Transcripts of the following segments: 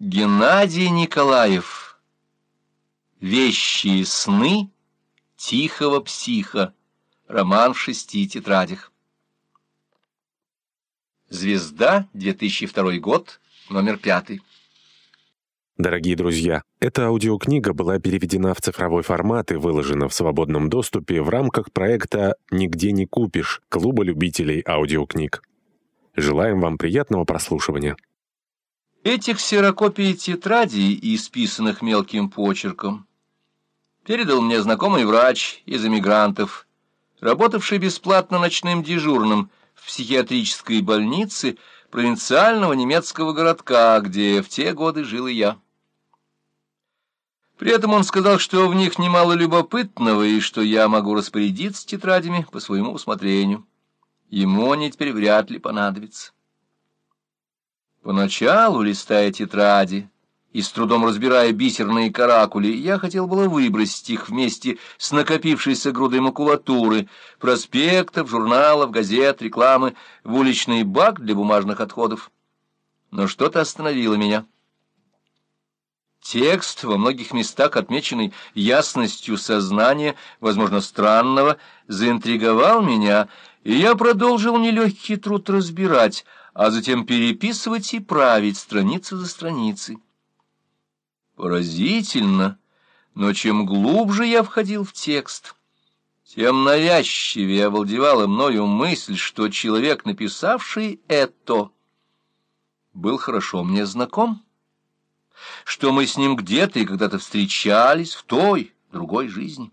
Геннадий Николаев. Вещи и сны тихого психа. Роман в шести тетрадях. Звезда, 2002 год, номер пятый. Дорогие друзья, эта аудиокнига была переведена в цифровой формат и выложена в свободном доступе в рамках проекта «Нигде не купишь» Клуба любителей аудиокниг. Желаем вам приятного прослушивания. Этих ксерокопий тетрадей, исписанных мелким почерком, передал мне знакомый врач из эмигрантов, работавший бесплатно ночным дежурным в психиатрической больнице провинциального немецкого городка, где в те годы жил и я. При этом он сказал, что в них немало любопытного и что я могу распорядиться тетрадями по своему усмотрению. Ему они теперь вряд ли понадобятся. Поначалу, листая тетради и с трудом разбирая бисерные каракули, я хотел было выбросить их вместе с накопившейся грудой макулатуры, проспектов, журналов, газет, рекламы, в уличный бак для бумажных отходов. Но что-то остановило меня. Текст, во многих местах отмеченный ясностью сознания, возможно, странного, заинтриговал меня, и я продолжил нелегкий труд разбирать, а затем переписывать и править страницу за страницей. Поразительно, но чем глубже я входил в текст, тем навязчивее овладевала мною мысль, что человек, написавший это, был хорошо мне знаком что мы с ним где-то и когда-то встречались в той, другой жизни.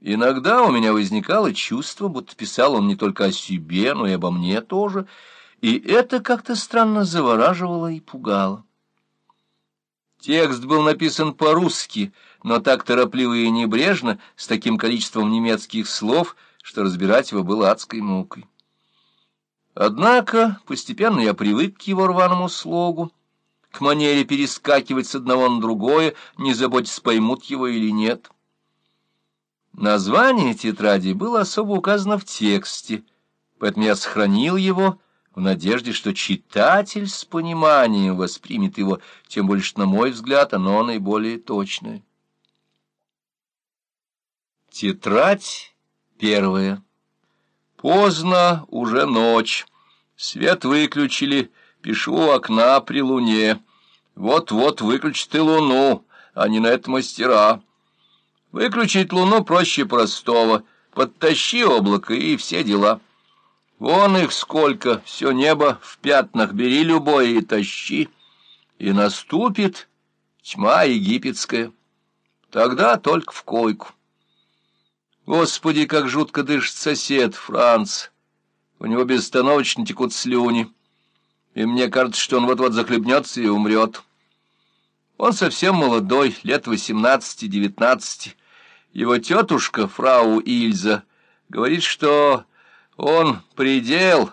Иногда у меня возникало чувство, будто писал он не только о себе, но и обо мне тоже, и это как-то странно завораживало и пугало. Текст был написан по-русски, но так торопливо и небрежно, с таким количеством немецких слов, что разбирать его было адской мукой. Однако постепенно я привык к его рваному слогу, к манере перескакивать с одного на другое, не заботясь, поймут его или нет. Название тетради было особо указано в тексте, поэтому я сохранил его в надежде, что читатель с пониманием воспримет его, тем более что, на мой взгляд, оно наиболее точное. Тетрадь первая. Поздно, уже ночь. Свет выключили, пишу у окна при луне. Вот-вот выключи ты луну, а не на это мастера. Выключить луну проще простого. Подтащи облако и все дела. Вон их сколько, все небо в пятнах, бери любое и тащи. И наступит тьма египетская. Тогда только в койку. Господи, как жутко дышит сосед, Франц. У него безостановочно текут слюни и мне кажется, что он вот-вот захлебнется и умрет. Он совсем молодой, лет восемнадцати-девятнадцати. Его тетушка, фрау Ильза, говорит, что он предел,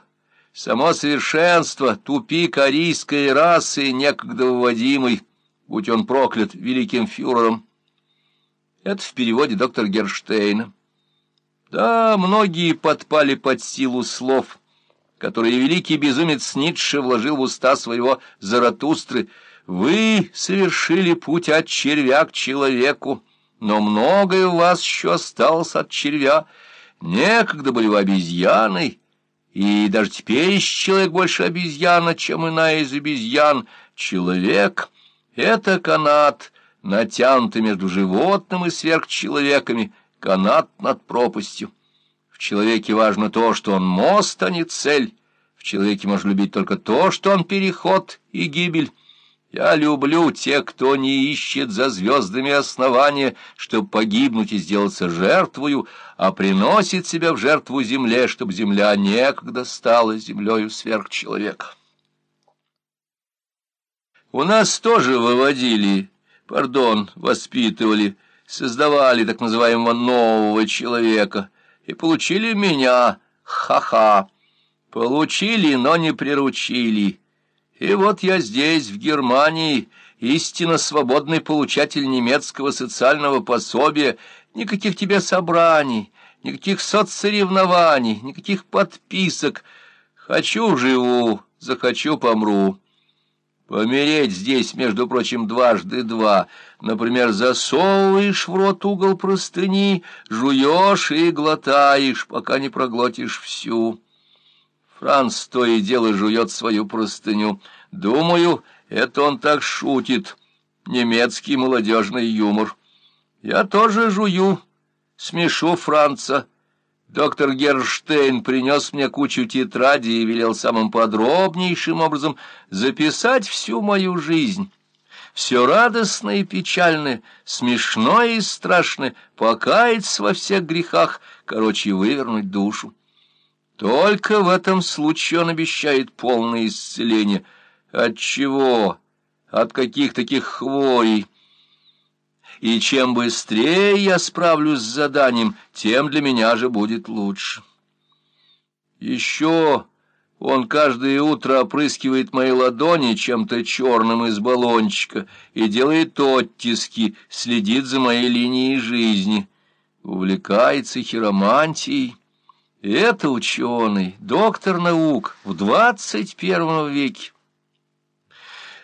само совершенство, тупик арийской расы, некогда выводимый, будь он проклят великим фюрером. Это в переводе доктор Герштейна. Да, многие подпали под силу слов — которые великий безумец Ницше вложил в уста своего Заратустры, «Вы совершили путь от червя к человеку, но многое у вас еще осталось от червя. Некогда были вы обезьяной, и даже теперь человек больше обезьяна, чем иная из обезьян. Человек — это канат, натянутый между животным и сверхчеловеками, канат над пропастью» человеке важно то, что он мост, а не цель. В человеке можно любить только то, что он переход и гибель. Я люблю тех, кто не ищет за звездами основания, чтобы погибнуть и сделаться жертвою, а приносит себя в жертву земле, чтобы земля некогда стала землею сверхчеловека. У нас тоже выводили, пардон, воспитывали, создавали так называемого нового человека — и получили меня, ха-ха. Получили, но не приручили. И вот я здесь, в Германии, истинно свободный получатель немецкого социального пособия, никаких тебе собраний, никаких соцсоревнований, никаких подписок. Хочу — живу, захочу — помру. Помереть здесь, между прочим, дважды два. Например, засовываешь в рот угол простыни, жуешь и глотаешь, пока не проглотишь всю. Франц то и дело жует свою простыню. Думаю, это он так шутит. Немецкий молодежный юмор. Я тоже жую, смешу Франца. Доктор Герштейн принес мне кучу тетрадей и велел самым подробнейшим образом записать всю мою жизнь. Все радостное и печальное, смешное и страшное, покаяться во всех грехах, короче, вывернуть душу. Только в этом случае он обещает полное исцеление. От чего? От каких таких хворей? И чем быстрее я справлюсь с заданием, тем для меня же будет лучше. Еще он каждое утро опрыскивает мои ладони чем-то черным из баллончика и делает оттиски, следит за моей линией жизни, увлекается хиромантией. Это ученый, доктор наук в двадцать первом веке.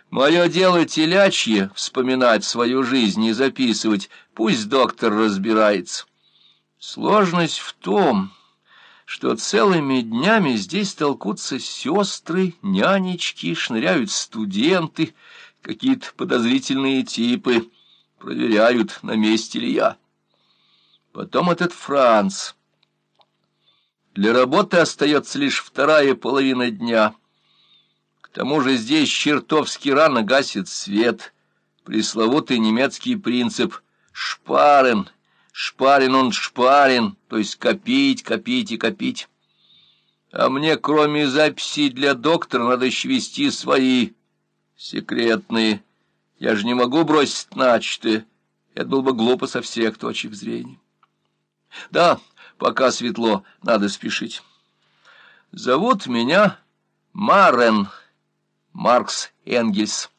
Мое дело телячье — вспоминать свою жизнь и записывать, пусть доктор разбирается. Сложность в том, что целыми днями здесь толкутся сестры, нянечки, шныряют студенты, какие-то подозрительные типы, проверяют, на месте ли я. Потом этот Франц. Для работы остается лишь вторая половина дня — тому же здесь чертовски рано гасит свет. Пресловутый немецкий принцип «шпарен», «шпарен он шпарен», то есть копить, копить и копить. А мне, кроме записей для доктора, надо еще вести свои секретные. Я же не могу бросить начатое. Это было бы глупо со всех точек зрения. Да, пока светло, надо спешить. Зовут меня Марен. Маркс Энгельс.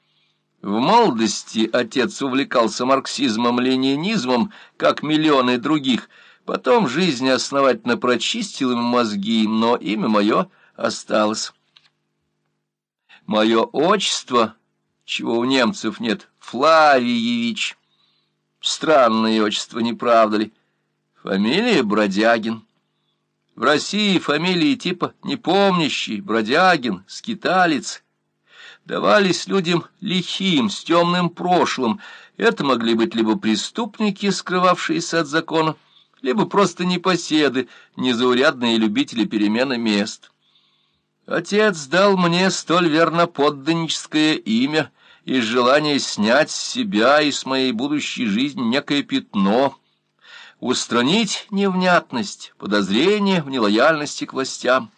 В молодости отец увлекался марксизмом-ленинизмом, как миллионы других. Потом жизнь основательно прочистила ему мозги, но имя мое осталось. Мое отчество, чего у немцев нет, Флавиевич. Странное отчество, не правда ли? Фамилия Бродягин. В России фамилии типа непомнящий, Бродягин, скиталец — давались людям лихим, с темным прошлым. Это могли быть либо преступники, скрывавшиеся от закона, либо просто непоседы, незаурядные любители перемены мест. Отец дал мне столь верноподданническое имя из желания снять с себя и с моей будущей жизни некое пятно, устранить невнятность, подозрение в нелояльности к властям.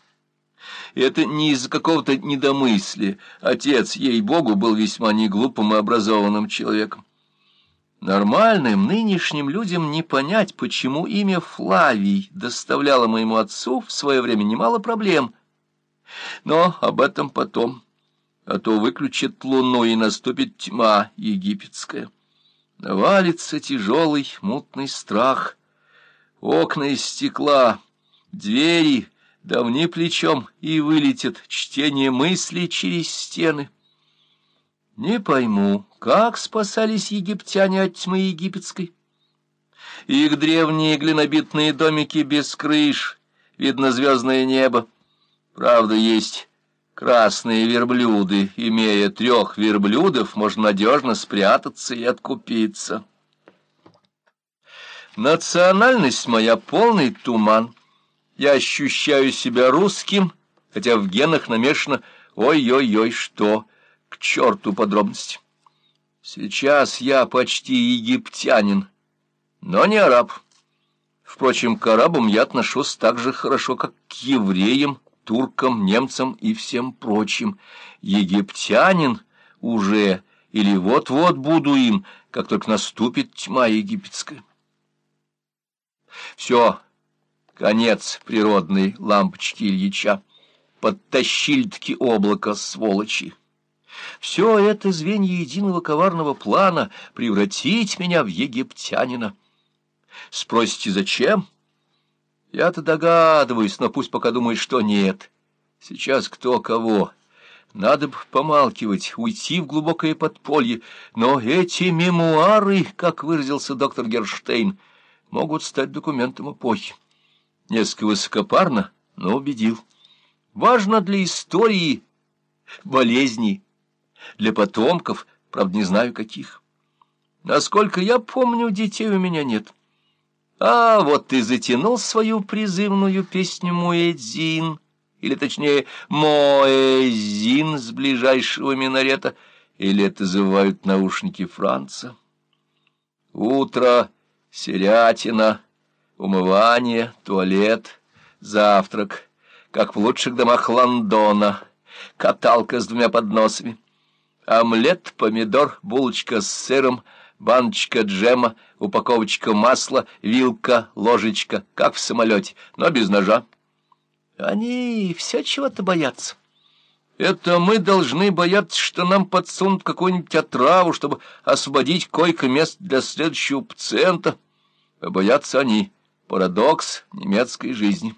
Это не из-за какого-то недомыслия. Отец, ей-богу, был весьма неглупым и образованным человеком. Нормальным нынешним людям не понять, почему имя Флавий доставляло моему отцу в свое время немало проблем. Но об этом потом, а то выключит луну и наступит тьма египетская. Навалится тяжелый мутный страх, окна из стекла, двери — давни плечом, и вылетит чтение мыслей через стены. Не пойму, как спасались египтяне от тьмы египетской. Их древние глинобитные домики без крыш, видно звездное небо. Правда, есть красные верблюды. Имея трех верблюдов, можно надежно спрятаться и откупиться. Национальность моя полный туман. Я ощущаю себя русским, хотя в генах намешано «ой-ой-ой, что?» К черту подробности. Сейчас я почти египтянин, но не араб. Впрочем, к арабам я отношусь так же хорошо, как к евреям, туркам, немцам и всем прочим. Египтянин уже или вот-вот буду им, как только наступит тьма египетская. Все, Конец природной лампочки Ильича. Подтащили-таки облако, сволочи. Все это звенья единого коварного плана — превратить меня в египтянина. Спросите, зачем? Я-то догадываюсь, но пусть пока думает, что нет. Сейчас кто кого. Надо бы помалкивать, уйти в глубокое подполье, но эти мемуары, как выразился доктор Герштейн, могут стать документом эпохи. Несколько высокопарно, но убедил. Важно для истории болезней, для потомков, правда, не знаю каких. Насколько я помню, детей у меня нет. А вот ты затянул свою призывную песню «Муэдзин», или, точнее, «Моэзин» с ближайшего минарета, или это называют наушники Франца. Утро, серятина, умывание, туалет, завтрак, как в лучших домах Лондона, каталка с двумя подносами, омлет, помидор, булочка с сыром — баночка джема, упаковочка масла, вилка, ложечка, как в самолете, но без ножа. Они все чего-то боятся. Это мы должны бояться, что нам подсунут какую-нибудь отраву, чтобы освободить койко-место для следующего пациента. А боятся они. Парадокс немецкой жизни.